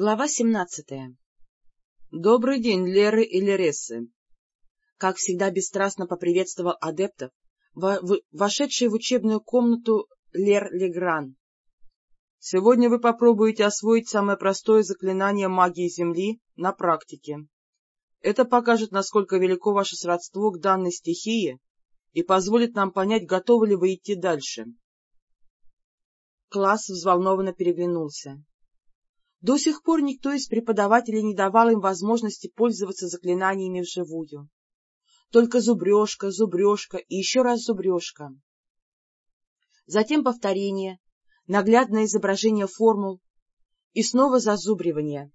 Глава семнадцатая «Добрый день, Леры и Лерессы!» Как всегда бесстрастно поприветствовал адептов, вошедший в учебную комнату Лер Легран. «Сегодня вы попробуете освоить самое простое заклинание магии Земли на практике. Это покажет, насколько велико ваше сродство к данной стихии и позволит нам понять, готовы ли вы идти дальше». Класс взволнованно переглянулся. До сих пор никто из преподавателей не давал им возможности пользоваться заклинаниями вживую. Только зубрежка, зубрежка и еще раз зубрежка. Затем повторение, наглядное изображение формул и снова зазубривание.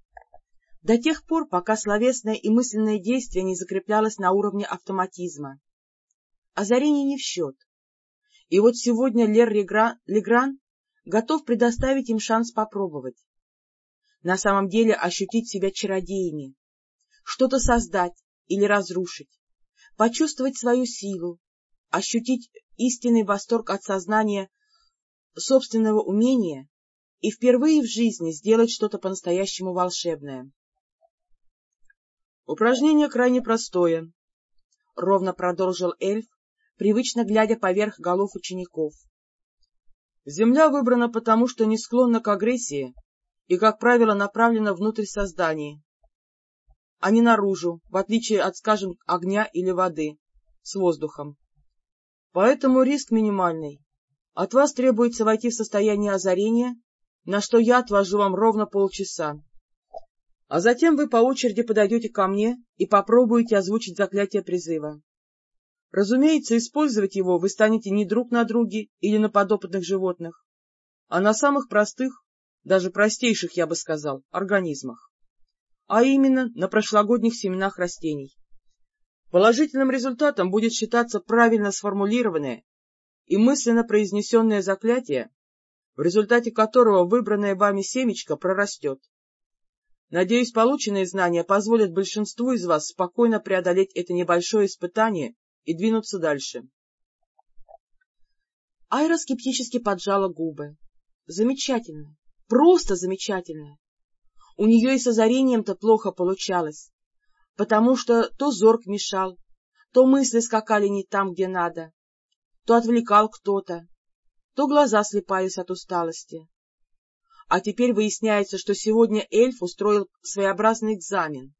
До тех пор, пока словесное и мысленное действие не закреплялось на уровне автоматизма. Озарение не в счет. И вот сегодня Лер Легран готов предоставить им шанс попробовать на самом деле ощутить себя чародеями, что-то создать или разрушить, почувствовать свою силу, ощутить истинный восторг от сознания собственного умения и впервые в жизни сделать что-то по-настоящему волшебное. «Упражнение крайне простое», — ровно продолжил эльф, привычно глядя поверх голов учеников. «Земля выбрана потому, что не склонна к агрессии и, как правило, направлена внутрь создания, а не наружу, в отличие от, скажем, огня или воды, с воздухом. Поэтому риск минимальный. От вас требуется войти в состояние озарения, на что я отвожу вам ровно полчаса. А затем вы по очереди подойдете ко мне и попробуете озвучить заклятие призыва. Разумеется, использовать его вы станете не друг на друге или на подопытных животных, а на самых простых, даже простейших, я бы сказал, организмах, а именно на прошлогодних семенах растений. Положительным результатом будет считаться правильно сформулированное и мысленно произнесенное заклятие, в результате которого выбранное вами семечко прорастет. Надеюсь, полученные знания позволят большинству из вас спокойно преодолеть это небольшое испытание и двинуться дальше. Айра скептически поджала губы. Замечательно. Просто замечательная. У нее и с озарением-то плохо получалось, потому что то зорг мешал, то мысли скакали не там, где надо, то отвлекал кто-то, то глаза слепались от усталости. А теперь выясняется, что сегодня эльф устроил своеобразный экзамен.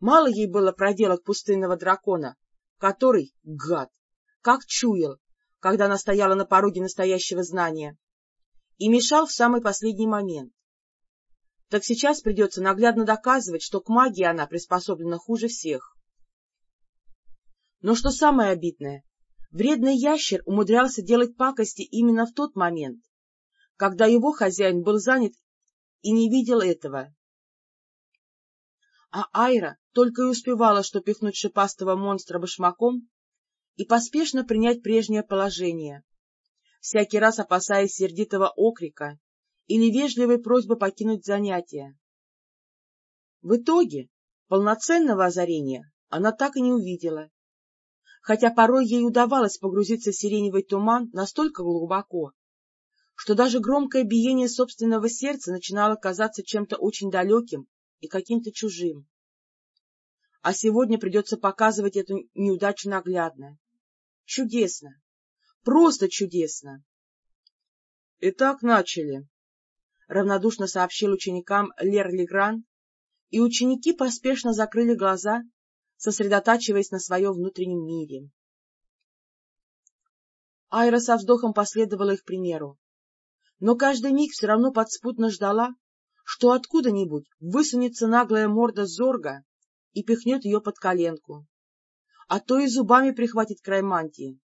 Мало ей было проделок пустынного дракона, который, гад, как чуял, когда она стояла на пороге настоящего знания и мешал в самый последний момент. Так сейчас придется наглядно доказывать, что к магии она приспособлена хуже всех. Но что самое обидное, вредный ящер умудрялся делать пакости именно в тот момент, когда его хозяин был занят и не видел этого. А Айра только и успевала, что пихнуть шипастого монстра башмаком и поспешно принять прежнее положение, всякий раз опасаясь сердитого окрика или вежливой просьбы покинуть занятия. В итоге полноценного озарения она так и не увидела, хотя порой ей удавалось погрузиться в сиреневый туман настолько глубоко, что даже громкое биение собственного сердца начинало казаться чем-то очень далеким и каким-то чужим. А сегодня придется показывать эту неудачу наглядно. Чудесно! Просто чудесно! — Итак, начали, — равнодушно сообщил ученикам Лер Легран, и ученики поспешно закрыли глаза, сосредотачиваясь на своем внутреннем мире. Айра со вздохом последовала их примеру, но каждый миг все равно подспутно ждала, что откуда-нибудь высунется наглая морда Зорга и пихнет ее под коленку, а то и зубами прихватит край мантии,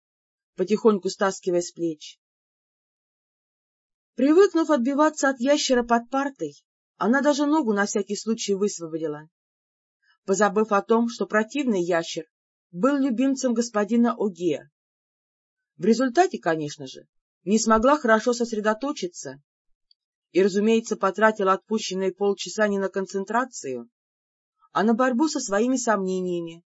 потихоньку стаскивая с плеч. Привыкнув отбиваться от ящера под партой, она даже ногу на всякий случай высвободила, позабыв о том, что противный ящер был любимцем господина Оге. В результате, конечно же, не смогла хорошо сосредоточиться и, разумеется, потратила отпущенные полчаса не на концентрацию, а на борьбу со своими сомнениями,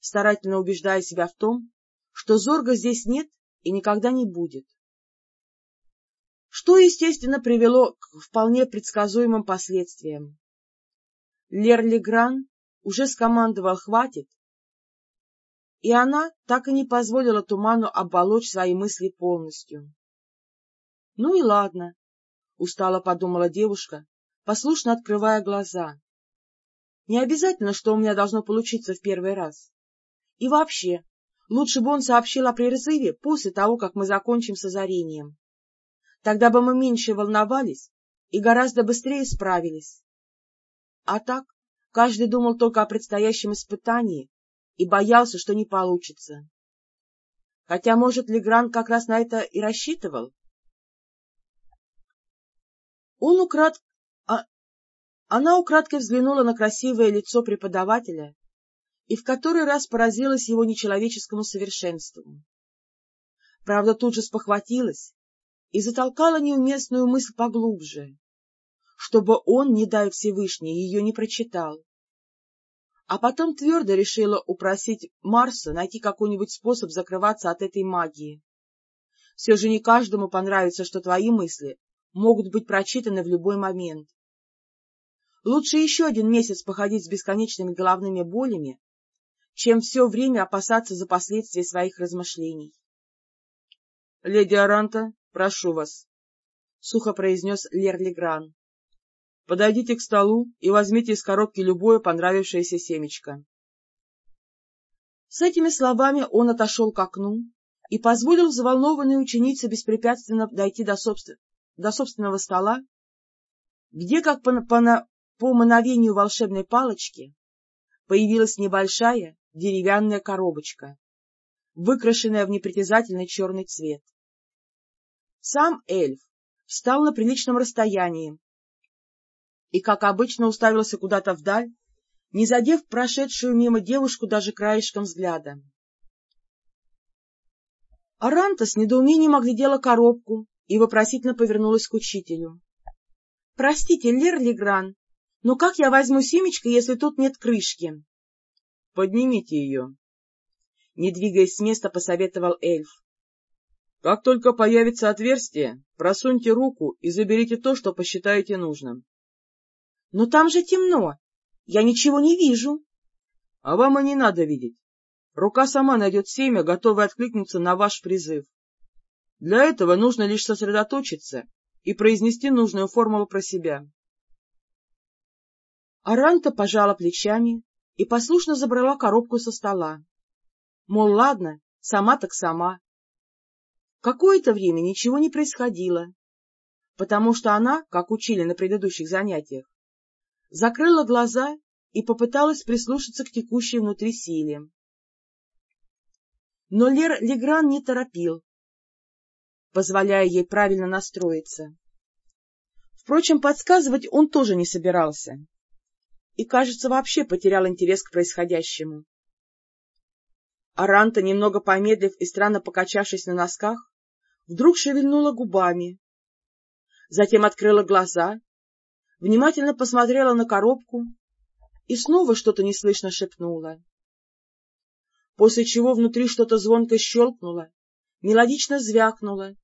старательно убеждая себя в том, что Зорга здесь нет и никогда не будет. что, естественно, привело к вполне предсказуемым последствиям. Лер Легран уже скомандовал «хватит», и она так и не позволила туману оболочь свои мысли полностью. — Ну и ладно, — устало подумала девушка, послушно открывая глаза. — Не обязательно, что у меня должно получиться в первый раз. И вообще, лучше бы он сообщил о прерыве после того, как мы закончим с озарением. Тогда бы мы меньше волновались и гораздо быстрее справились. А так, каждый думал только о предстоящем испытании и боялся, что не получится. Хотя, может, Легран как раз на это и рассчитывал. Он украд... А... Она украдкой взглянула на красивое лицо преподавателя и в который раз поразилась его нечеловеческому совершенству. Правда, тут же спохватилась и затолкала неуместную мысль поглубже, чтобы он, не дай Всевышний, ее не прочитал а потом твердо решила упросить Марса найти какой-нибудь способ закрываться от этой магии. Все же не каждому понравится, что твои мысли могут быть прочитаны в любой момент. Лучше еще один месяц походить с бесконечными головными болями, чем все время опасаться за последствия своих размышлений. — Леди Аранта, прошу вас, — сухо произнес Лерлигран. Подойдите к столу и возьмите из коробки любое понравившееся семечко. С этими словами он отошел к окну и позволил взволнованной ученице беспрепятственно дойти до, собствен... до собственного стола, где, как по, по, по мановению волшебной палочки, появилась небольшая деревянная коробочка, выкрашенная в непритязательный черный цвет. Сам эльф встал на приличном расстоянии и, как обычно, уставился куда-то вдаль, не задев прошедшую мимо девушку даже краешком взгляда. Аранта с недоумением оглядела коробку и вопросительно повернулась к учителю. — Простите, Лер Легран, но как я возьму семечко, если тут нет крышки? — Поднимите ее. Не двигаясь с места, посоветовал эльф. — Как только появится отверстие, просуньте руку и заберите то, что посчитаете нужным. Но там же темно. Я ничего не вижу. — А вам и не надо видеть. Рука сама найдет семя, готовое откликнуться на ваш призыв. Для этого нужно лишь сосредоточиться и произнести нужную формулу про себя. Аранта пожала плечами и послушно забрала коробку со стола. Мол, ладно, сама так сама. Какое-то время ничего не происходило, потому что она, как учили на предыдущих занятиях, закрыла глаза и попыталась прислушаться к текущей внутри силе. Но Лер Легран не торопил, позволяя ей правильно настроиться. Впрочем, подсказывать он тоже не собирался и, кажется, вообще потерял интерес к происходящему. Аранта, немного помедлив и странно покачавшись на носках, вдруг шевельнула губами, затем открыла глаза внимательно посмотрела на коробку и снова что-то неслышно шепнула. После чего внутри что-то звонко щелкнуло, мелодично звякнуло,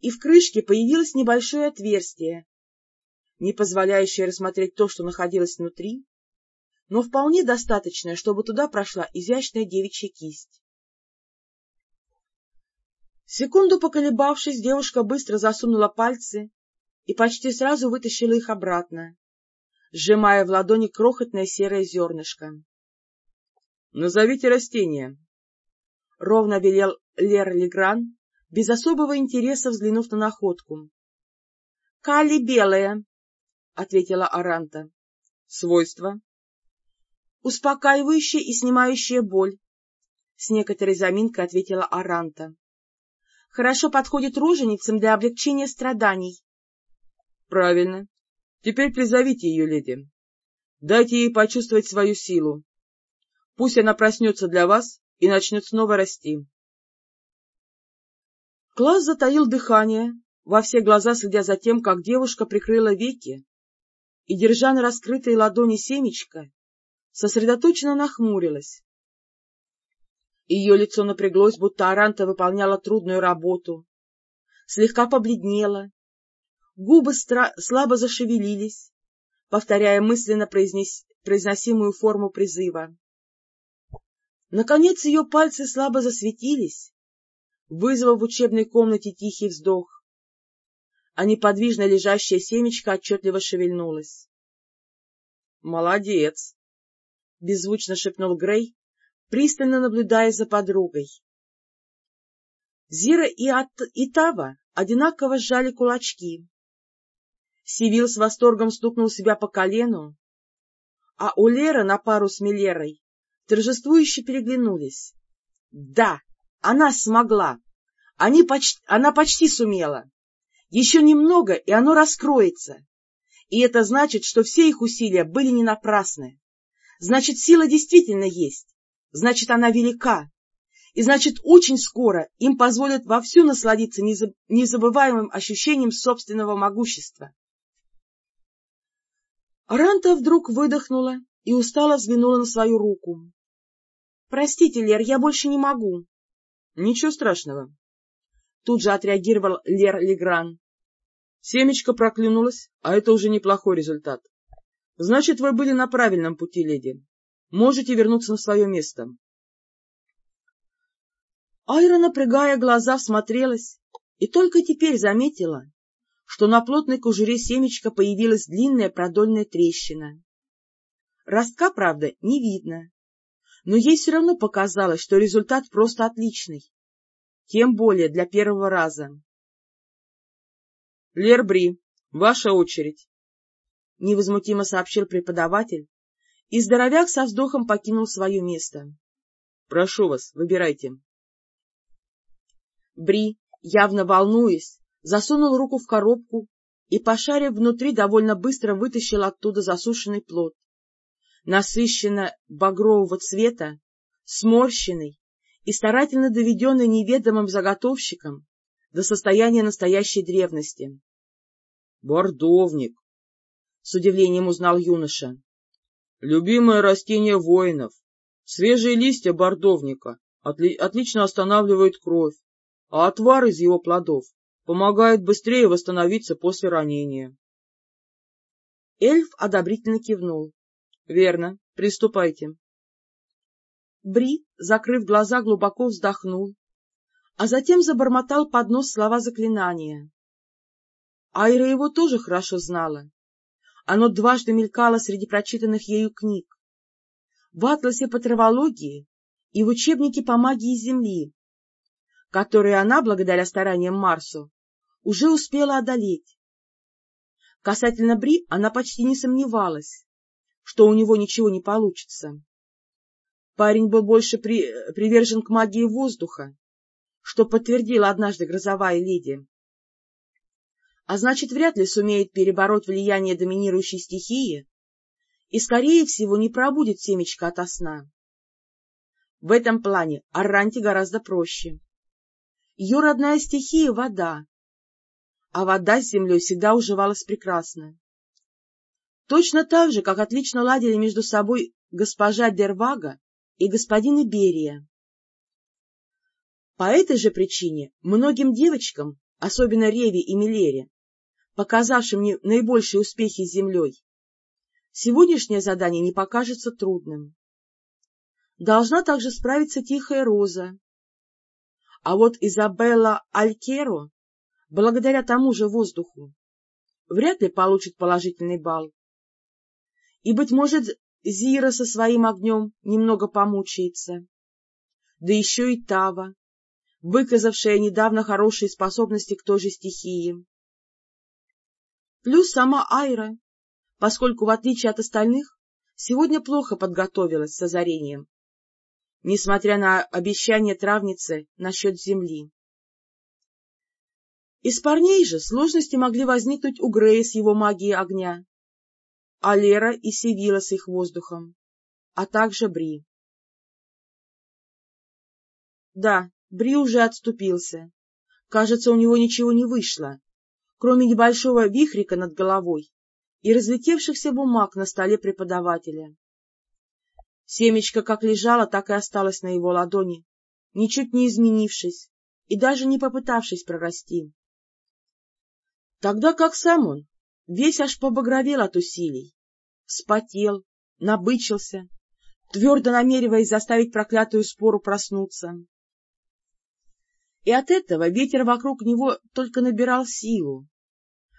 и в крышке появилось небольшое отверстие, не позволяющее рассмотреть то, что находилось внутри, но вполне достаточное, чтобы туда прошла изящная девичья кисть. Секунду поколебавшись, девушка быстро засунула пальцы и почти сразу вытащила их обратно, сжимая в ладони крохотное серое зернышко. — Назовите растение. — ровно велел Лер Легран, без особого интереса взглянув на находку. — Кали белая, — ответила Аранта. — Свойства? — Успокаивающая и снимающая боль, — с некоторой заминкой ответила Аранта. — Хорошо подходит роженицам для облегчения страданий. — Правильно. Теперь призовите ее, леди. Дайте ей почувствовать свою силу. Пусть она проснется для вас и начнет снова расти. Класс затаил дыхание, во все глаза следя за тем, как девушка прикрыла веки и, держа на раскрытой ладони семечко, сосредоточенно нахмурилась. Ее лицо напряглось, будто Аранта выполняла трудную работу, слегка побледнела Губы слабо зашевелились, повторяя мысленно произнес... произносимую форму призыва. Наконец ее пальцы слабо засветились, вызвав в учебной комнате тихий вздох, а неподвижно лежащее семечко отчетливо шевельнулось. — Молодец! — беззвучно шепнул Грей, пристально наблюдая за подругой. Зира и, От... и Тава одинаково сжали кулачки. Сивил с восторгом стукнул себя по колену, а у Лера на пару с Милерой торжествующе переглянулись. Да, она смогла. Они почти, она почти сумела. Еще немного, и оно раскроется. И это значит, что все их усилия были не напрасны. Значит, сила действительно есть. Значит, она велика. И значит, очень скоро им позволят вовсю насладиться незабываемым ощущением собственного могущества. Аранта вдруг выдохнула и устало взглянула на свою руку. — Простите, Лер, я больше не могу. — Ничего страшного. Тут же отреагировал Лер Легран. Семечко проклюнулось, а это уже неплохой результат. Значит, вы были на правильном пути, леди. Можете вернуться на свое место. Айра, напрягая глаза, всмотрелась и только теперь заметила, что на плотной кожуре семечка появилась длинная продольная трещина. Ростка, правда, не видно, но ей все равно показалось, что результат просто отличный, тем более для первого раза. — Лербри, ваша очередь, — невозмутимо сообщил преподаватель, и здоровяк со вздохом покинул свое место. — Прошу вас, выбирайте. Бри, явно волнуясь, засунул руку в коробку и, пошарив внутри, довольно быстро вытащил оттуда засушенный плод насыщенно багрового цвета, сморщенный и старательно доведенный неведомым заготовщиком до состояния настоящей древности. — Бордовник! — с удивлением узнал юноша. — Любимое растение воинов. Свежие листья бордовника отли отлично останавливают кровь, а отвар из его плодов помогает быстрее восстановиться после ранения. Эльф одобрительно кивнул. — Верно. Приступайте. Бри, закрыв глаза, глубоко вздохнул, а затем забормотал под нос слова заклинания. Айра его тоже хорошо знала. Оно дважды мелькало среди прочитанных ею книг. В атласе по травологии и в учебнике по магии Земли, которые она, благодаря стараниям Марсу, уже успела одолеть. Касательно Бри она почти не сомневалась что у него ничего не получится. Парень был больше при... привержен к магии воздуха, что подтвердила однажды грозовая леди. А значит, вряд ли сумеет перебороть влияние доминирующей стихии и, скорее всего, не пробудет семечко ото сна. В этом плане Арранти гораздо проще. Ее родная стихия — вода, а вода с землей всегда уживалась прекрасно. Точно так же, как отлично ладили между собой госпожа Дервага и господин Иберия. По этой же причине многим девочкам, особенно Реве и Милере, показавшим наибольшие успехи с землей, сегодняшнее задание не покажется трудным. Должна также справиться Тихая Роза. А вот Изабелла Алькеро, благодаря тому же воздуху, вряд ли получит положительный балл и, быть может, Зира со своим огнем немного помучается. Да еще и Тава, выказавшая недавно хорошие способности к той же стихии. Плюс сама Айра, поскольку, в отличие от остальных, сегодня плохо подготовилась с озарением, несмотря на обещание травницы насчет земли. Из парней же сложности могли возникнуть у Грея с его магией огня, а Лера и Севила с их воздухом, а также Бри. Да, Бри уже отступился. Кажется, у него ничего не вышло, кроме небольшого вихрика над головой и разлетевшихся бумаг на столе преподавателя. Семечко как лежало, так и осталось на его ладони, ничуть не изменившись и даже не попытавшись прорасти. тогда как сам он весь аж побагровел от усилий, вспотел, набычился, твердо намереваясь заставить проклятую спору проснуться. И от этого ветер вокруг него только набирал силу,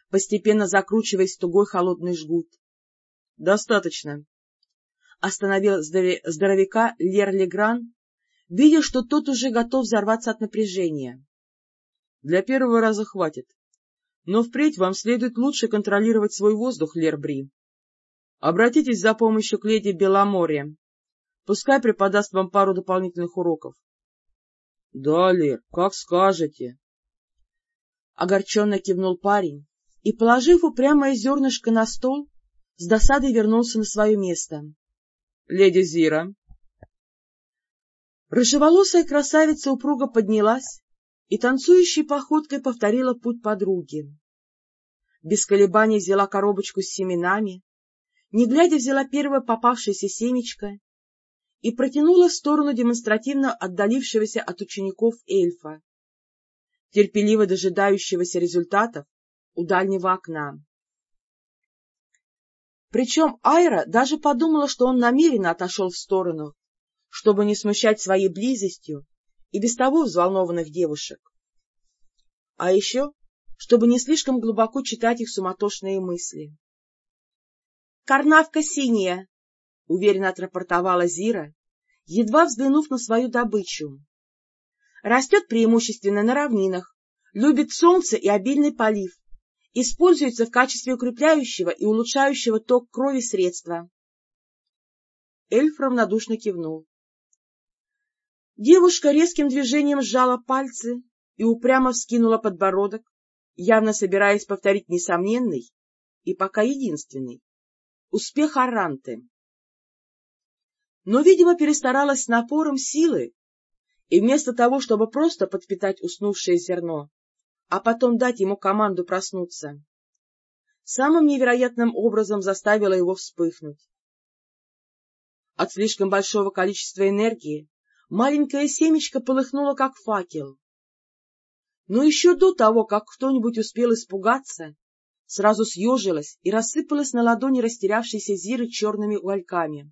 постепенно закручиваясь в тугой холодный жгут. — Достаточно. Остановил здоровяка Лер Легран, видя, что тот уже готов взорваться от напряжения. — Для первого раза хватит. Но впредь вам следует лучше контролировать свой воздух, Лер Бри. Обратитесь за помощью к леди Беломорье. Пускай преподаст вам пару дополнительных уроков. — Да, Лер, как скажете. Огорченно кивнул парень и, положив упрямое зернышко на стол, с досадой вернулся на свое место. — Леди Зира. Рыжеволосая красавица упруго поднялась и танцующей походкой повторила путь подруги. Без колебаний взяла коробочку с семенами, не глядя взяла первое попавшееся семечко и протянула в сторону демонстративно отдалившегося от учеников эльфа, терпеливо дожидающегося результатов у дальнего окна. Причем Айра даже подумала, что он намеренно отошел в сторону, чтобы не смущать своей близостью и без того взволнованных девушек. А еще, чтобы не слишком глубоко читать их суматошные мысли. — Карнавка синяя! — уверенно отрапортовала Зира, едва взглянув на свою добычу. Растет преимущественно на равнинах, любит солнце и обильный полив, используется в качестве укрепляющего и улучшающего ток крови средства. Эльф равнодушно кивнул. Девушка резким движением сжала пальцы и упрямо вскинула подбородок, явно собираясь повторить несомненный и пока единственный успех Аранты. Но, видимо, перестаралась с напором силы, и вместо того, чтобы просто подпитать уснувшее зерно, а потом дать ему команду проснуться, самым невероятным образом заставила его вспыхнуть. От слишком большого количества энергии маленькое семечко полыхнуло, как факел. Но еще до того, как кто-нибудь успел испугаться, сразу съежилась и рассыпалась на ладони растерявшейся Зиры черными угольками.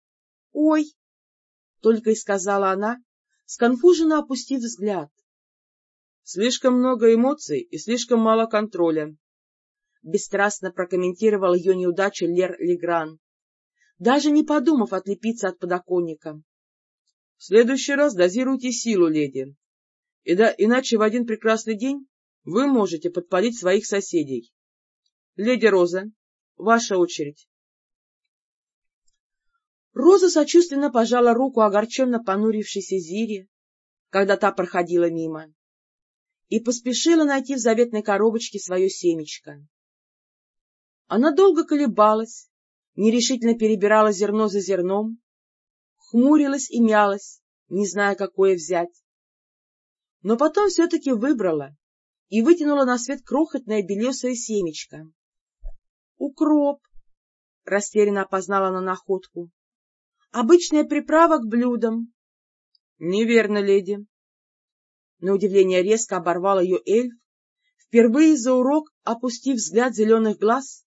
— Ой! — только и сказала она, сконфуженно опустив взгляд. — Слишком много эмоций и слишком мало контроля, — бесстрастно прокомментировал ее неудачу Лер Легран, даже не подумав отлепиться от подоконника. — В следующий раз дозируйте силу, леди, и да, иначе в один прекрасный день вы можете подпалить своих соседей. Леди Роза, ваша очередь. Роза сочувственно пожала руку огорченно понурившейся Зире, когда та проходила мимо, и поспешила найти в заветной коробочке свое семечко. Она долго колебалась, нерешительно перебирала зерно за зерном, хмурилась и мялась, не зная, какое взять. Но потом все-таки выбрала и вытянула на свет крохотное белесое семечко. — Укроп! — растерянно опознала она находку. — Обычная приправа к блюдам. — Неверно, леди. На удивление резко оборвал ее эльф, впервые за урок опустив взгляд зеленых глаз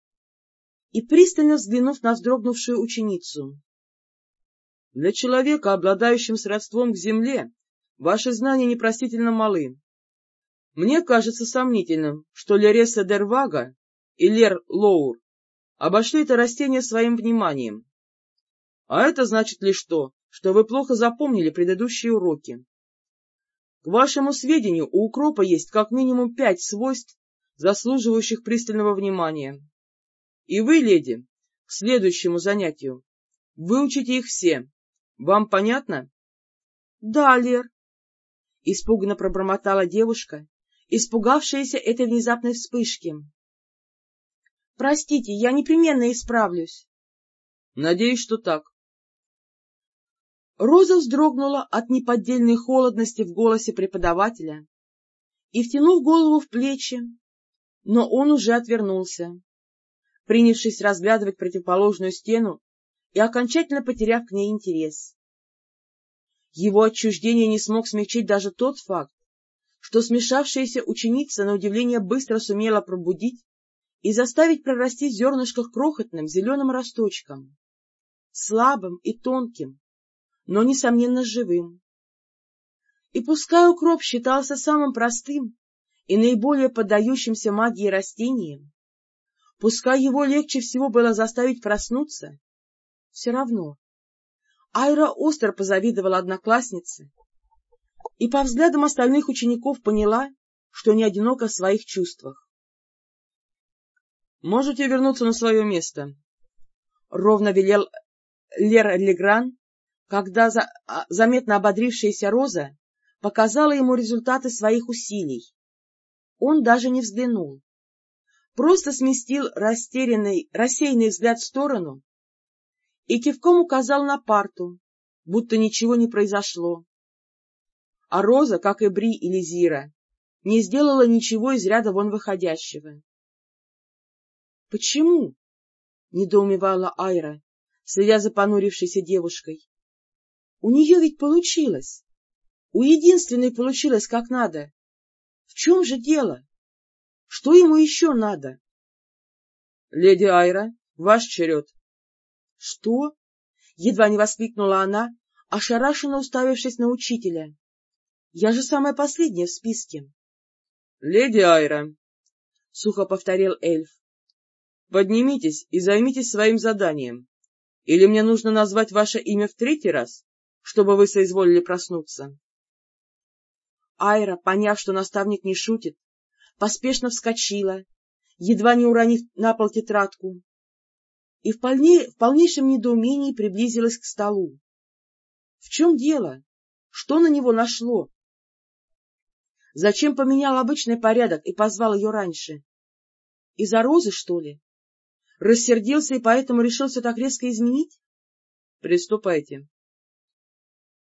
и пристально взглянув на вздрогнувшую ученицу. Для человека, обладающим сродством к земле, ваши знания непростительно малы. Мне кажется сомнительным, что Лереса Дервага и Лер Лоур обошли это растение своим вниманием. А это значит лишь то, что вы плохо запомнили предыдущие уроки. К вашему сведению, у укропа есть как минимум пять свойств, заслуживающих пристального внимания. И вы, леди, к следующему занятию выучите их все, вам понятно? — Да, Лер. Испуганно пробормотала девушка, испугавшаяся этой внезапной вспышки. — Простите, я непременно исправлюсь. — Надеюсь, что так. Роза вздрогнула от неподдельной холодности в голосе преподавателя и, втянув голову в плечи, но он уже отвернулся, принявшись разглядывать противоположную стену и окончательно потеряв к ней интерес. Его отчуждение не смог смягчить даже тот факт, что смешавшаяся ученица на удивление быстро сумела пробудить и заставить прорасти в зернышках крохотным зеленым росточком, слабым и тонким, но, несомненно, живым. И пускай укроп считался самым простым и наиболее поддающимся магии растением, пускай его легче всего было заставить проснуться, все равно. Айра остро позавидовала однокласснице и по взглядам остальных учеников поняла, что не одинока в своих чувствах. — Можете вернуться на свое место, — ровно велел Лер Легран, когда за, а, заметно ободрившаяся Роза показала ему результаты своих усилий. Он даже не взглянул. Просто сместил растерянный, рассеянный взгляд в сторону и кивком указал на парту, будто ничего не произошло. А Роза, как и Бри или Зира, не сделала ничего из ряда вон выходящего. — Почему? — недоумевала Айра, следя за понурившейся девушкой. — У нее ведь получилось. У единственной получилось как надо. В чем же дело? Что ему еще надо? — Леди Айра, ваш черед. — Что? — едва не воскликнула она, ошарашенно уставившись на учителя. — Я же самая последняя в списке. — Леди Айра, — сухо повторил эльф, — поднимитесь и займитесь своим заданием. Или мне нужно назвать ваше имя в третий раз, чтобы вы соизволили проснуться? Айра, поняв, что наставник не шутит, поспешно вскочила, едва не уронив на пол тетрадку, и в, полне, в полнейшем недоумении приблизилась к столу. В чем дело? Что на него нашло? Зачем поменял обычный порядок и позвал ее раньше? Из-за розы, что ли? Рассердился и поэтому решился так резко изменить? — Приступайте.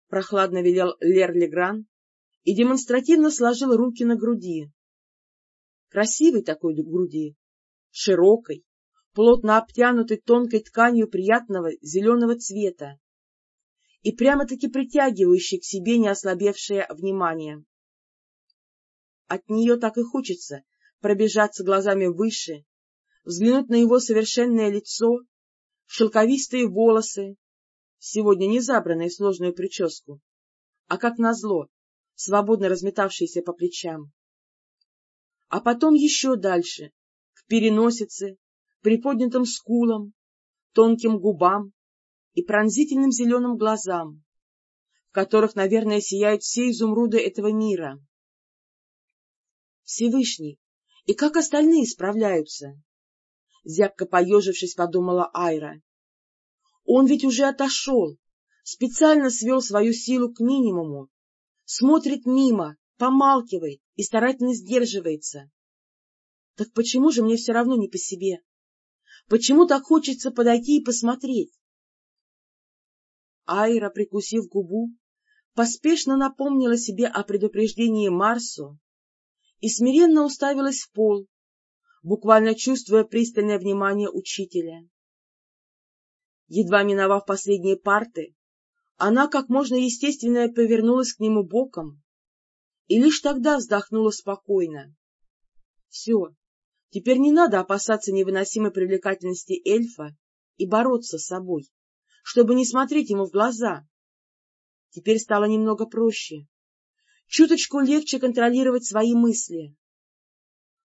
Прохладно велел Лер Легран и демонстративно сложил руки на груди. Красивой такой груди, широкой, плотно обтянутой тонкой тканью приятного зеленого цвета и прямо-таки притягивающей к себе неослабевшее внимание. От нее так и хочется пробежаться глазами выше, взглянуть на его совершенное лицо, шелковистые волосы, сегодня не забранные в сложную прическу, а, как назло, свободно разметавшиеся по плечам. А потом еще дальше, к переносице, приподнятым скулам, тонким губам и пронзительным зеленым глазам, в которых, наверное, сияют все изумруды этого мира. Всевышний, и как остальные справляются? Зябко поежившись, подумала Айра. Он ведь уже отошел, специально свел свою силу к минимуму, смотрит мимо, помалкивает и старательно сдерживается. Так почему же мне все равно не по себе? Почему так хочется подойти и посмотреть? Айра, прикусив губу, поспешно напомнила себе о предупреждении Марсу и смиренно уставилась в пол, буквально чувствуя пристальное внимание учителя. Едва миновав последние парты, она как можно естественнее повернулась к нему боком и лишь тогда вздохнула спокойно. Все, теперь не надо опасаться невыносимой привлекательности эльфа и бороться с собой, чтобы не смотреть ему в глаза. Теперь стало немного проще, чуточку легче контролировать свои мысли.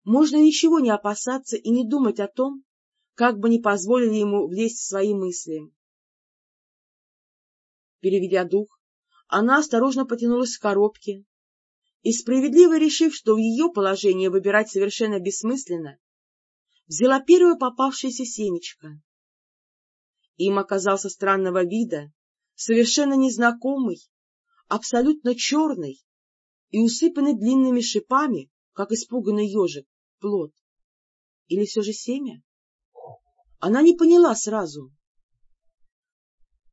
Можно ничего не опасаться и не думать о том, как бы не позволили ему влезть в свои мысли. Переведя дух, она осторожно потянулась к коробке и, справедливо решив, что в ее положении выбирать совершенно бессмысленно, взяла первое попавшееся семечко. Им оказался странного вида, совершенно незнакомый, абсолютно черный и усыпанный длинными шипами, как испуганный ежик, плод. Или все же семя? Она не поняла сразу.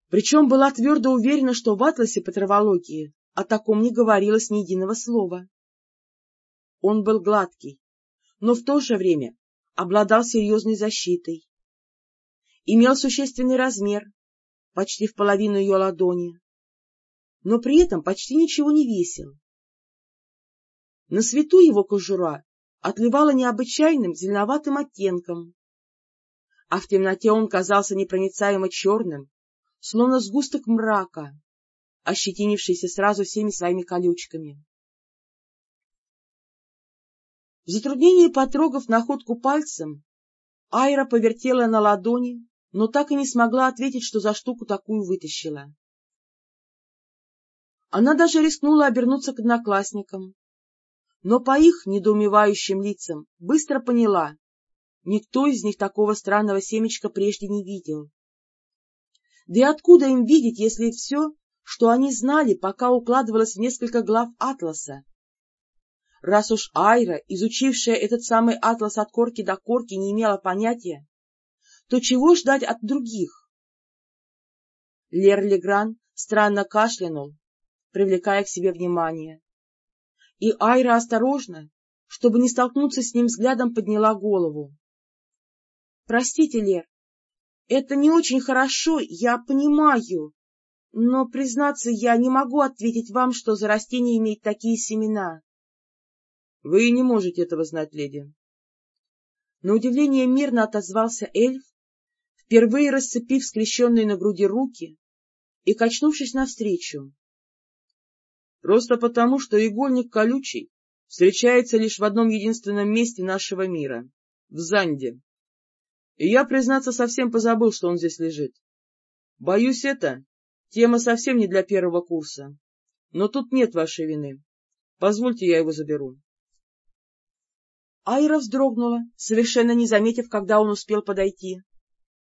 Причем была твердо уверена, что в атласе по травологии о таком не говорилось ни единого слова. Он был гладкий, но в то же время обладал серьезной защитой. Имел существенный размер, почти в половину ее ладони, но при этом почти ничего не весил. На свету его кожура отливала необычайным зеленоватым оттенком, а в темноте он казался непроницаемо черным, словно сгусток мрака, ощетинившийся сразу всеми своими колючками. В затруднении потрогав находку пальцем, Айра повертела на ладони, но так и не смогла ответить, что за штуку такую вытащила. Она даже рискнула обернуться к одноклассникам, но по их недоумевающим лицам быстро поняла, никто из них такого странного семечка прежде не видел. Да и откуда им видеть, если все, что они знали, пока укладывалось в несколько глав атласа? Раз уж Айра, изучившая этот самый атлас от корки до корки, не имела понятия, то чего ждать от других? Лер Легран странно кашлянул, привлекая к себе внимание. И Айра осторожно, чтобы не столкнуться с ним взглядом, подняла голову. — Простите, Лер, это не очень хорошо, я понимаю, но, признаться, я не могу ответить вам, что за растение имеет такие семена. Вы и не можете этого знать, леди. На удивление мирно отозвался эльф, впервые расцепив скрещенные на груди руки и качнувшись навстречу. Просто потому, что игольник колючий встречается лишь в одном единственном месте нашего мира — в Занде. И я, признаться, совсем позабыл, что он здесь лежит. Боюсь, это тема совсем не для первого курса. Но тут нет вашей вины. Позвольте, я его заберу. Айра вздрогнула, совершенно не заметив, когда он успел подойти.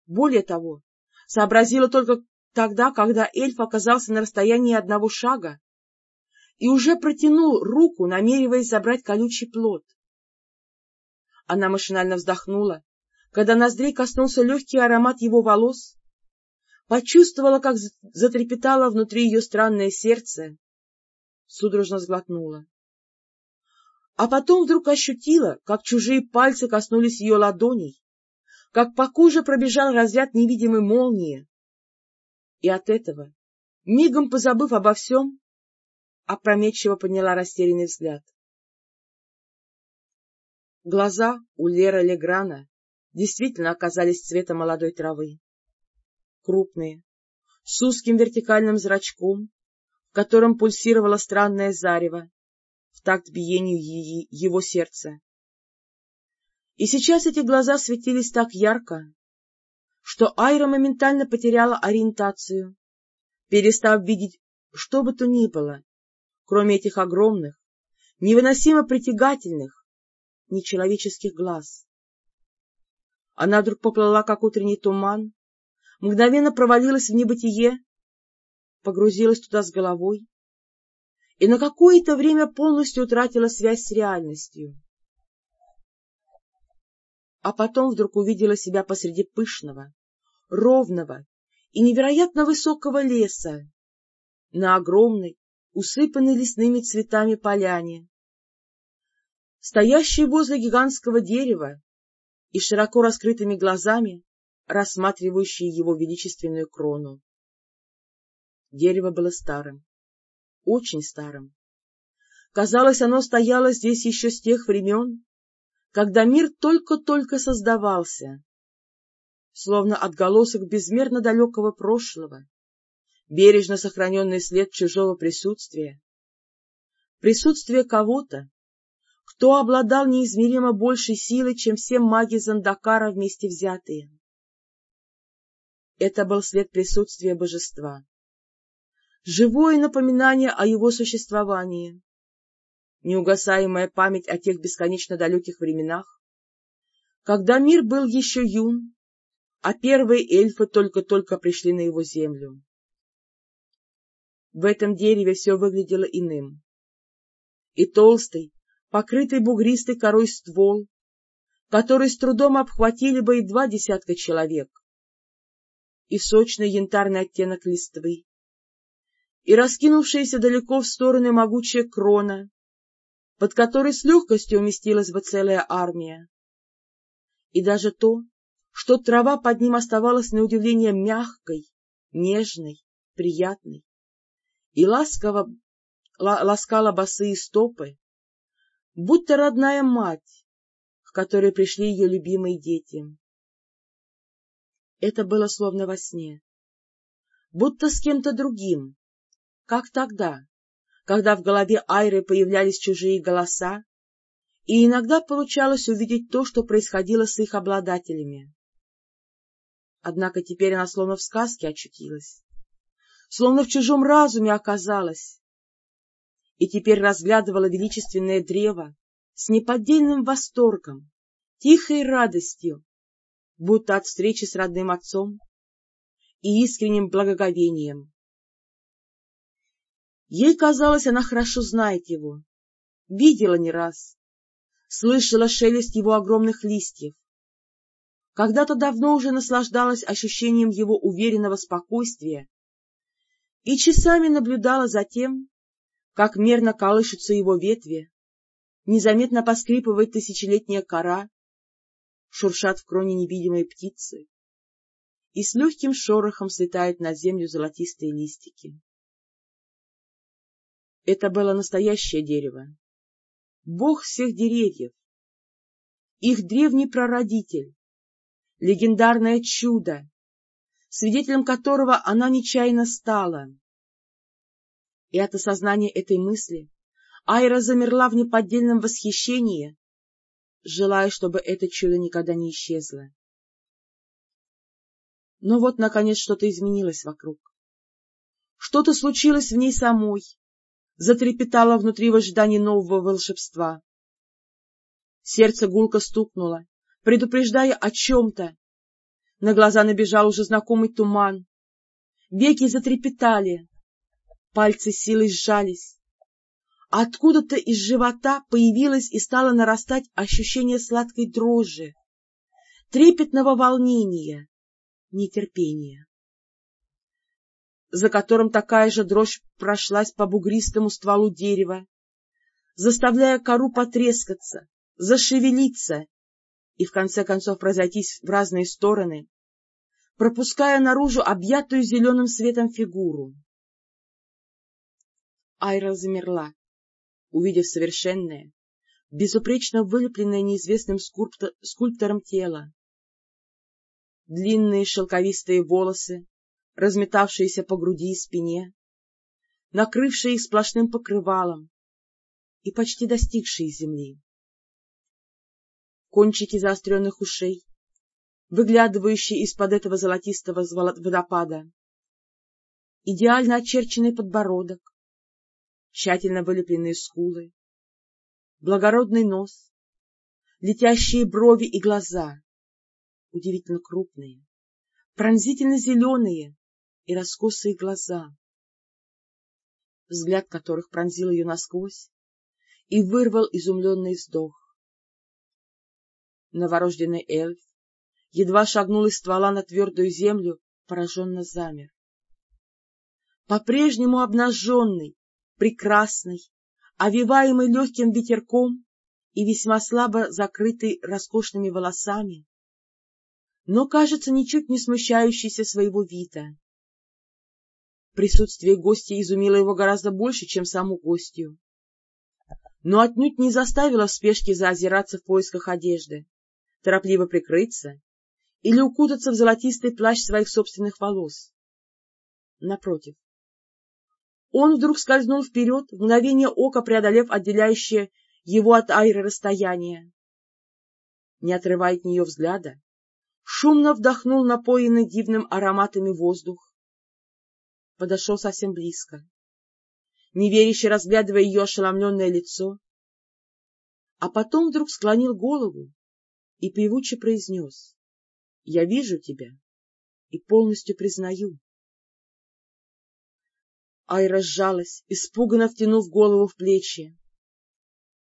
Более того, сообразила только тогда, когда эльф оказался на расстоянии одного шага и уже протянул руку, намереваясь забрать колючий плод. Она машинально вздохнула, когда ноздрей коснулся легкий аромат его волос, почувствовала, как затрепетало внутри ее странное сердце, судорожно сглотнула а потом вдруг ощутила, как чужие пальцы коснулись ее ладоней, как по коже пробежал разряд невидимой молнии. И от этого, мигом позабыв обо всем, опрометчиво подняла растерянный взгляд. Глаза у Лера Леграна действительно оказались цвета молодой травы. Крупные, с узким вертикальным зрачком, в котором пульсировало странное зарево, в такт биению его сердца. И сейчас эти глаза светились так ярко, что Айра моментально потеряла ориентацию, перестав видеть что бы то ни было, кроме этих огромных, невыносимо притягательных, нечеловеческих глаз. Она вдруг поплыла, как утренний туман, мгновенно провалилась в небытие, погрузилась туда с головой и на какое-то время полностью утратила связь с реальностью. А потом вдруг увидела себя посреди пышного, ровного и невероятно высокого леса, на огромной, усыпанной лесными цветами поляне, стоящей возле гигантского дерева и широко раскрытыми глазами рассматривающей его величественную крону. Дерево было старым, очень старым. Казалось, оно стояло здесь еще с тех времен, когда мир только-только создавался, словно отголосок безмерно далекого прошлого, бережно сохраненный след чужого присутствия, присутствие кого-то, кто обладал неизмеримо большей силой, чем все маги Зандакара вместе взятые. Это был след присутствия божества живое напоминание о его существовании, неугасаемая память о тех бесконечно далеких временах, когда мир был еще юн, а первые эльфы только-только пришли на его землю. В этом дереве все выглядело иным. И толстый, покрытый бугристой корой ствол, который с трудом обхватили бы и два десятка человек, и сочный янтарный оттенок листвы, и раскинувшаяся далеко в стороны могучая крона, под которой с легкостью уместилась бы целая армия. И даже то, что трава под ним оставалась на удивление мягкой, нежной, приятной, и ласково ласкала босые стопы, будто родная мать, к которой пришли ее любимые дети. Это было словно во сне, будто с кем-то другим, как тогда, когда в голове Айры появлялись чужие голоса, и иногда получалось увидеть то, что происходило с их обладателями. Однако теперь она словно в сказке очутилась, словно в чужом разуме оказалась, и теперь разглядывала величественное древо с неподдельным восторгом, тихой радостью, будто от встречи с родным отцом и искренним благоговением. Ей казалось, она хорошо знает его, видела не раз, слышала шелест его огромных листьев, когда-то давно уже наслаждалась ощущением его уверенного спокойствия и часами наблюдала за тем, как мерно колышутся его ветви, незаметно поскрипывает тысячелетняя кора, шуршат в кроне невидимые птицы, и с легким шорохом слетают на землю золотистые листики. Это было настоящее дерево, бог всех деревьев, их древний прародитель, легендарное чудо, свидетелем которого она нечаянно стала. И от осознания этой мысли Айра замерла в неподдельном восхищении, желая, чтобы это чудо никогда не исчезло. Но вот, наконец, что-то изменилось вокруг. Что-то случилось в ней самой, затрепетало внутри в ожидании нового волшебства. Сердце гулко стукнуло, предупреждая о чем-то. На глаза набежал уже знакомый туман. Веки затрепетали, пальцы силой сжались. Откуда-то из живота появилось и стало нарастать ощущение сладкой дрожи, трепетного волнения, нетерпения, за которым такая же дрожь прошлась по бугристому стволу дерева, заставляя кору потрескаться, зашевелиться и в конце концов разойтись в разные стороны, пропуская наружу объятую зеленым светом фигуру. Айра замерла, увидев совершенное, безупречно вылепленное неизвестным скульптором тело. Длинные шелковистые волосы, разметавшиеся по груди и спине, накрывшие их сплошным покрывалом и почти достигшие земли кончики заостренных ушей, выглядывающие из-под этого золотистого водопада, идеально очерченный подбородок, тщательно вылепленные скулы, благородный нос, летящие брови и глаза, удивительно крупные, пронзительно зеленые и раскосые глаза, взгляд которых пронзил ее насквозь и вырвал изумленный вздох. Новорожденный эльф едва шагнул из ствола на твердую землю, пораженно замер. По-прежнему обнаженный, прекрасный, овиваемый легким ветерком и весьма слабо закрытый роскошными волосами, но, кажется, ничуть не смущающийся своего вида. Присутствие гостя изумило его гораздо больше, чем саму гостью, но отнюдь не заставило в спешке заозираться в поисках одежды торопливо прикрыться или укутаться в золотистый плащ своих собственных волос. Напротив, он вдруг скользнул вперед, в мгновение ока преодолев отделяющее его от Айры расстояние. Не отрывая от нее взгляда, шумно вдохнул напоенный дивным ароматами воздух. Подошел совсем близко, неверяще разглядывая ее ошеломленное лицо, а потом вдруг склонил голову и певуче произнес «Я вижу тебя и полностью признаю». Айра сжалась, испуганно втянув голову в плечи.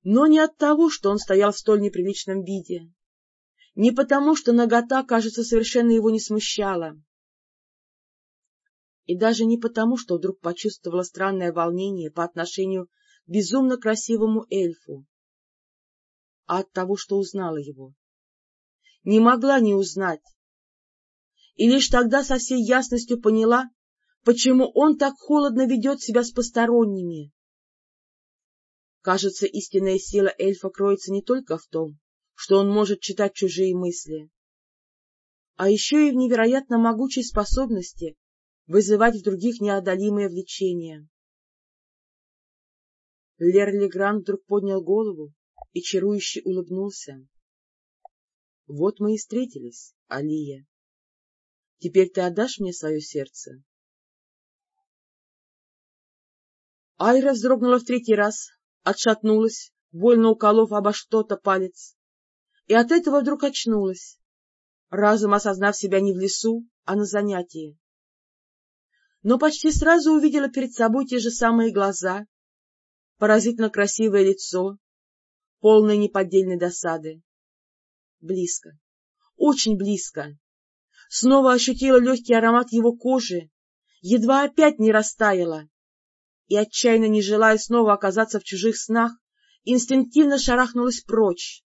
Но не от того, что он стоял в столь неприличном виде, не потому, что нагота, кажется, совершенно его не смущала, и даже не потому, что вдруг почувствовала странное волнение по отношению к безумно красивому эльфу, а от того, что узнала его не могла не узнать. И лишь тогда со всей ясностью поняла, почему он так холодно ведет себя с посторонними. Кажется, истинная сила эльфа кроется не только в том, что он может читать чужие мысли, а еще и в невероятно могучей способности вызывать в других неодолимые влечения. Лерли Грант вдруг поднял голову и чарующе улыбнулся. — Вот мы и встретились, Алия. Теперь ты отдашь мне свое сердце? Айра вздрогнула в третий раз, отшатнулась, больно уколов обо что-то палец, и от этого вдруг очнулась, разум осознав себя не в лесу, а на занятии. Но почти сразу увидела перед собой те же самые глаза, поразительно красивое лицо, полное неподдельной досады. Близко, очень близко. Снова ощутила легкий аромат его кожи, едва опять не растаяла, и, отчаянно не желая снова оказаться в чужих снах, инстинктивно шарахнулась прочь,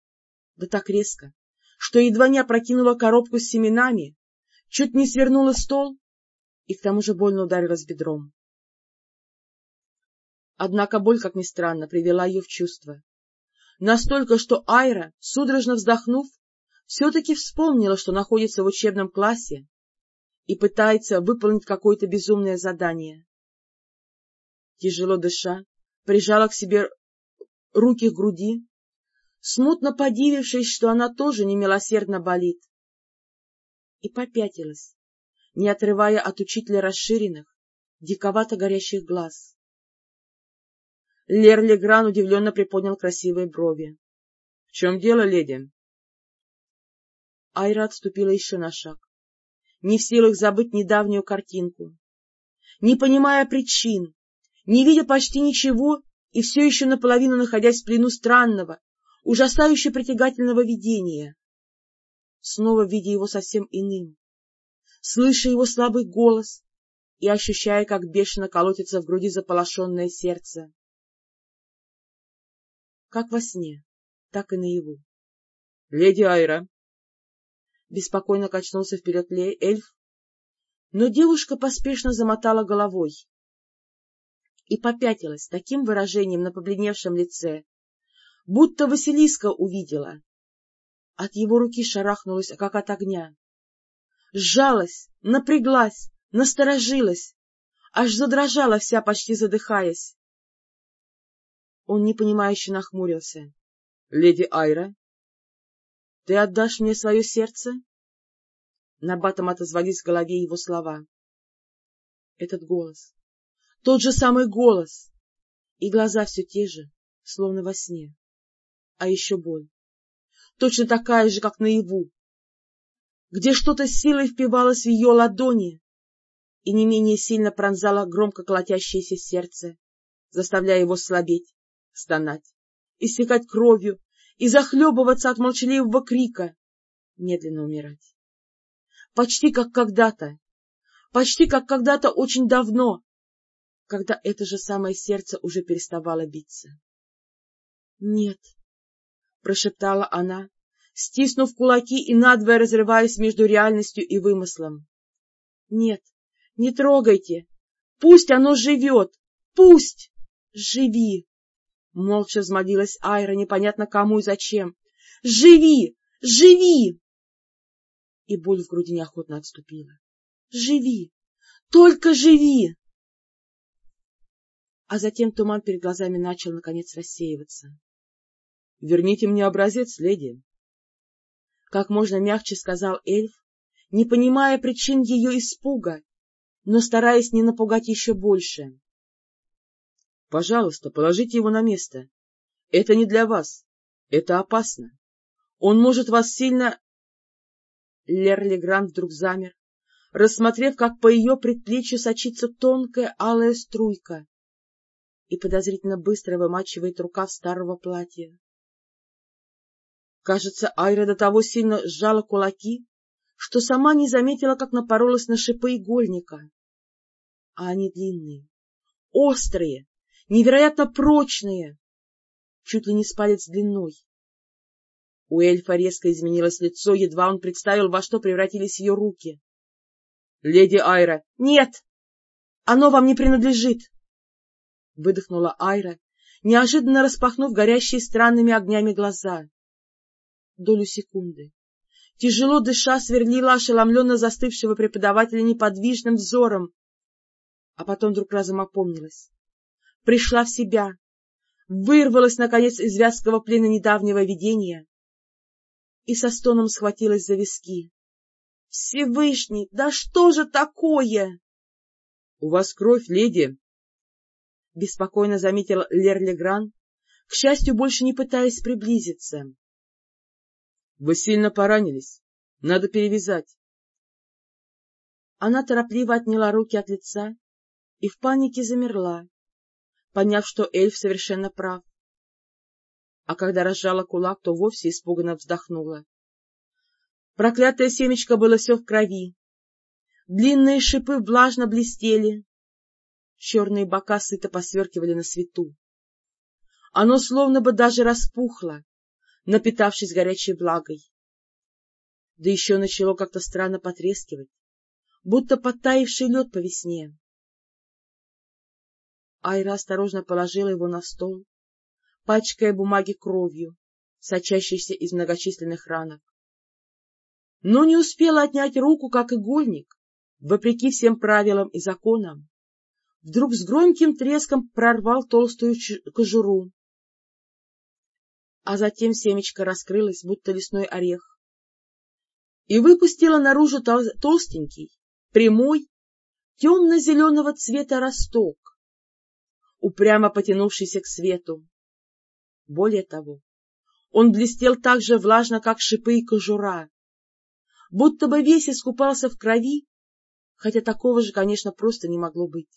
да так резко, что едва не опрокинула коробку с семенами, чуть не свернула стол и к тому же больно ударилась бедром. Однако боль, как ни странно, привела ее в чувство. Настолько, что Айра, судорожно вздохнув, все-таки вспомнила, что находится в учебном классе и пытается выполнить какое-то безумное задание. Тяжело дыша, прижала к себе руки к груди, смутно подивившись, что она тоже немилосердно болит, и попятилась, не отрывая от учителя расширенных, диковато горящих глаз. Лерли Гран удивленно приподнял красивые брови. — В чем дело, леди? Айра отступила еще на шаг, не в силах забыть недавнюю картинку. Не понимая причин, не видя почти ничего и все еще наполовину находясь в плену странного, ужасающе притягательного видения, снова видя его совсем иным, слыша его слабый голос и ощущая, как бешено колотится в груди заполошенное сердце как во сне, так и наяву. — Леди Айра! Беспокойно качнулся вперед эльф, но девушка поспешно замотала головой и попятилась таким выражением на побледневшем лице, будто Василиска увидела. От его руки шарахнулась, как от огня. Сжалась, напряглась, насторожилась, аж задрожала вся, почти задыхаясь. Он непонимающе нахмурился. — Леди Айра, ты отдашь мне свое сердце? Набатом отозвались в голове его слова. Этот голос, тот же самый голос, и глаза все те же, словно во сне. А еще боль, точно такая же, как наяву, где что-то силой впивалось в ее ладони и не менее сильно пронзало громко колотящееся сердце, заставляя его слабеть стонать, истекать кровью и захлебываться от молчаливого крика, медленно умирать. Почти как когда-то, почти как когда-то очень давно, когда это же самое сердце уже переставало биться. — Нет, — прошептала она, стиснув кулаки и надвое разрываясь между реальностью и вымыслом. — Нет, не трогайте! Пусть оно живет! Пусть! Живи! Молча взмолилась Айра, непонятно кому и зачем. «Живи! Живи!» И боль в груди неохотно отступила. «Живи! Только живи!» А затем туман перед глазами начал, наконец, рассеиваться. — Верните мне образец, леди. Как можно мягче сказал эльф, не понимая причин ее испуга, но стараясь не напугать еще больше. Пожалуйста, положите его на место. Это не для вас. Это опасно. Он может вас сильно... Лерли Грант вдруг замер, рассмотрев, как по ее предплечью сочится тонкая алая струйка и подозрительно быстро вымачивает рукав старого платья. Кажется, Айра до того сильно сжала кулаки, что сама не заметила, как напоролась на шипы игольника. А они длинные, острые, невероятно прочные, чуть ли не с палец длиной. У эльфа резко изменилось лицо, едва он представил, во что превратились ее руки. — Леди Айра! — Нет! Оно вам не принадлежит! Выдохнула Айра, неожиданно распахнув горящие странными огнями глаза. Долю секунды, тяжело дыша, сверлила ошеломленно застывшего преподавателя неподвижным взором, а потом вдруг разом опомнилась. Пришла в себя, вырвалась, наконец, из вязкого плена недавнего видения и со стоном схватилась за виски. — Всевышний, да что же такое? — У вас кровь, леди! — беспокойно заметил Лер Легран, к счастью, больше не пытаясь приблизиться. — Вы сильно поранились. Надо перевязать. Она торопливо отняла руки от лица и в панике замерла, поняв, что эльф совершенно прав. А когда разжала кулак, то вовсе испуганно вздохнула. Проклятое семечко было все в крови. Длинные шипы влажно блестели. Черные бока сыто посверкивали на свету. Оно словно бы даже распухло, напитавшись горячей влагой. Да еще начало как-то странно потрескивать, будто подтаивший лед по весне. Айра осторожно положила его на стол, пачкая бумаги кровью, сочащейся из многочисленных ранок. Но не успела отнять руку, как игольник, вопреки всем правилам и законам, вдруг с громким треском прорвал толстую кожуру, а затем семечко раскрылось, будто лесной орех, и выпустила наружу толстенький, прямой, темно-зеленого цвета росток, упрямо потянувшийся к свету. Более того, он блестел так же влажно, как шипы и кожура, будто бы весь искупался в крови, хотя такого же, конечно, просто не могло быть.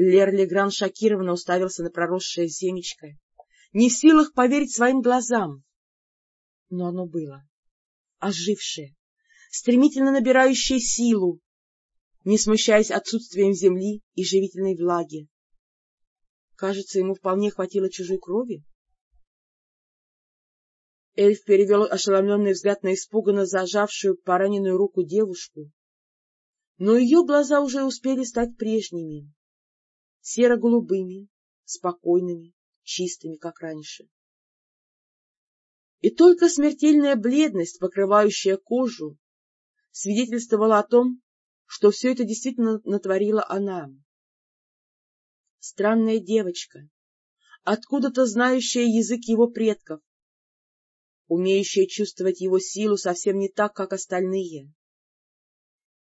Лер Легран шокированно уставился на проросшее семечко, не в силах поверить своим глазам. Но оно было, ожившее, стремительно набирающее силу, не смущаясь отсутствием земли и живительной влаги. Кажется, ему вполне хватило чужой крови. Эльф перевел ошеломленный взгляд на испуганно зажавшую пораненную руку девушку, но ее глаза уже успели стать прежними, серо-голубыми, спокойными, чистыми, как раньше. И только смертельная бледность, покрывающая кожу, свидетельствовала о том, что все это действительно натворила она. Странная девочка, откуда-то знающая язык его предков, умеющая чувствовать его силу совсем не так, как остальные,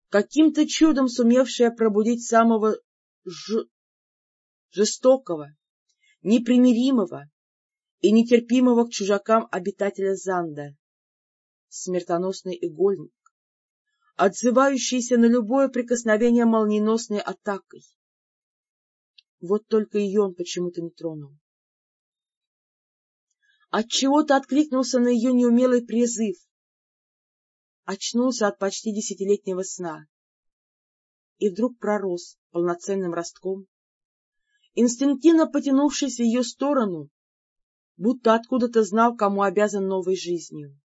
каким-то чудом сумевшая пробудить самого. Жестокого, непримиримого и нетерпимого к чужакам обитателя Занда, смертоносный игольник, отзывающийся на любое прикосновение молниеносной атакой. Вот только ее он почему-то не тронул. Отчего-то откликнулся на ее неумелый призыв, очнулся от почти десятилетнего сна и вдруг пророс полноценным ростком, инстинктивно потянувшись в ее сторону, будто откуда-то знал, кому обязан новой жизнью.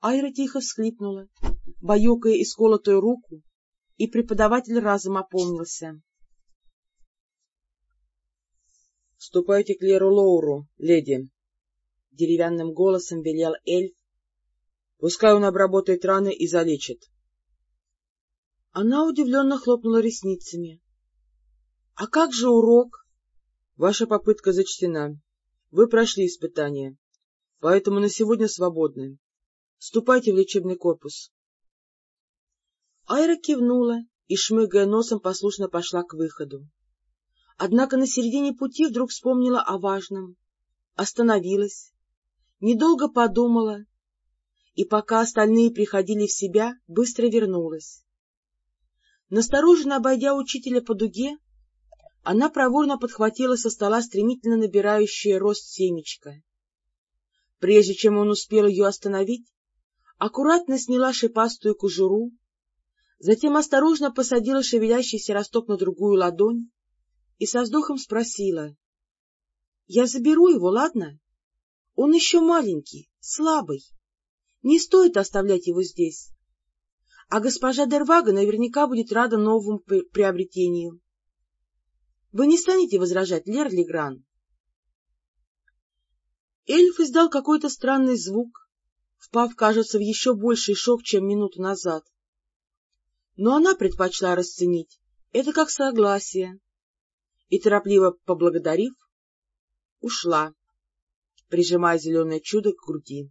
Айра тихо всхлипнула, баюкая исколотую руку, и преподаватель разом опомнился. — Ступайте к Леру Лоуру, леди, — деревянным голосом велел эльф. — Пускай он обработает раны и залечит. Она удивленно хлопнула ресницами. — А как же урок? — Ваша попытка зачтена. Вы прошли испытание, поэтому на сегодня свободны. Ступайте в лечебный корпус. Айра кивнула и, шмыгая носом, послушно пошла к выходу. Однако на середине пути вдруг вспомнила о важном, остановилась, недолго подумала, и пока остальные приходили в себя, быстро вернулась. Настороженно обойдя учителя по дуге, она проворно подхватила со стола стремительно набирающее рост семечко. Прежде чем он успел ее остановить, аккуратно сняла шипастую кожуру, затем осторожно посадила шевелящийся росток на другую ладонь и со вздохом спросила. — Я заберу его, ладно? Он еще маленький, слабый. Не стоит оставлять его здесь. А госпожа Дервага наверняка будет рада новому приобретению. Вы не станете возражать, Лер Легран? Эльф издал какой-то странный звук, впав, кажется, в еще больший шок, чем минуту назад. Но она предпочла расценить это как согласие и, торопливо поблагодарив, ушла, прижимая зеленое чудо к груди.